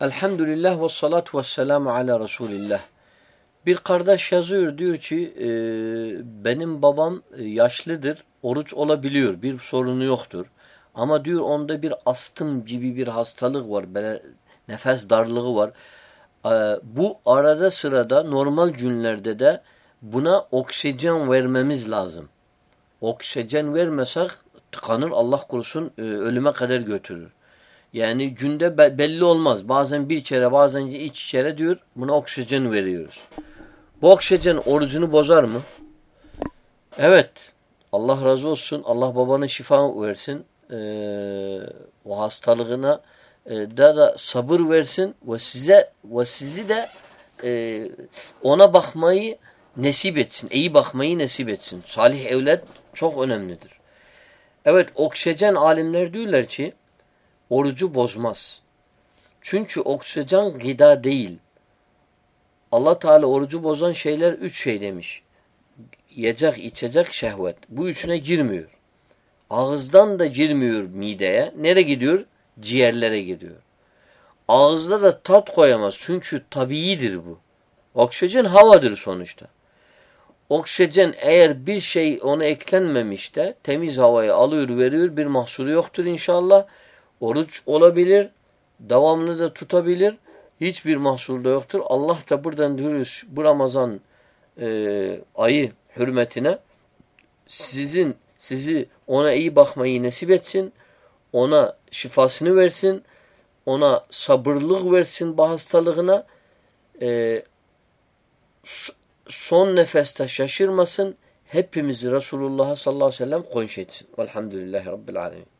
Elhamdülillah ve salatu ve selamu ala Resulillah. Bir kardeş yazıyor diyor ki e, benim babam e, yaşlıdır, oruç olabiliyor, bir sorunu yoktur. Ama diyor onda bir astım gibi bir hastalık var, böyle nefes darlığı var. E, bu arada sırada normal günlerde de buna oksijen vermemiz lazım. Oksijen vermesek tıkanır Allah korusun e, ölüme kadar götürür. Yani günde be belli olmaz. Bazen bir kere bazen iki kere diyor buna oksijen veriyoruz. Bu oksijen orucunu bozar mı? Evet. Allah razı olsun. Allah babana şifa versin. Ee, o hastalığına e, da da sabır versin ve size ve sizi de e, ona bakmayı nesip etsin. İyi bakmayı nesip etsin. Salih evlet çok önemlidir. Evet oksijen alimler diyorlar ki orucu bozmaz. Çünkü oksijen gıda değil. Allah Teala orucu bozan şeyler üç şey demiş. Yiyecek, içecek, şehvet. Bu üçüne girmiyor. Ağızdan da girmiyor mideye. Nereye gidiyor? Ciğerlere gidiyor. Ağızda da tat koyamaz. Çünkü tabiidir bu. Oksijen havadır sonuçta. Oksijen eğer bir şey ona eklenmemiş de temiz havayı alıyor veriyor bir mahsuru yoktur inşallah. Oruç olabilir, devamlı da tutabilir. Hiçbir mahsur da yoktur. Allah da buradan diyoruz bu Ramazan e, ayı hürmetine sizin sizi ona iyi bakmayı nasip etsin. Ona şifasını versin. Ona sabırlık versin bu hastalığına. E, son nefeste şaşırmasın. Hepimizi Resulullah sallallahu aleyhi ve sellem konş etsin. Velhamdülillahi Rabbil alemin.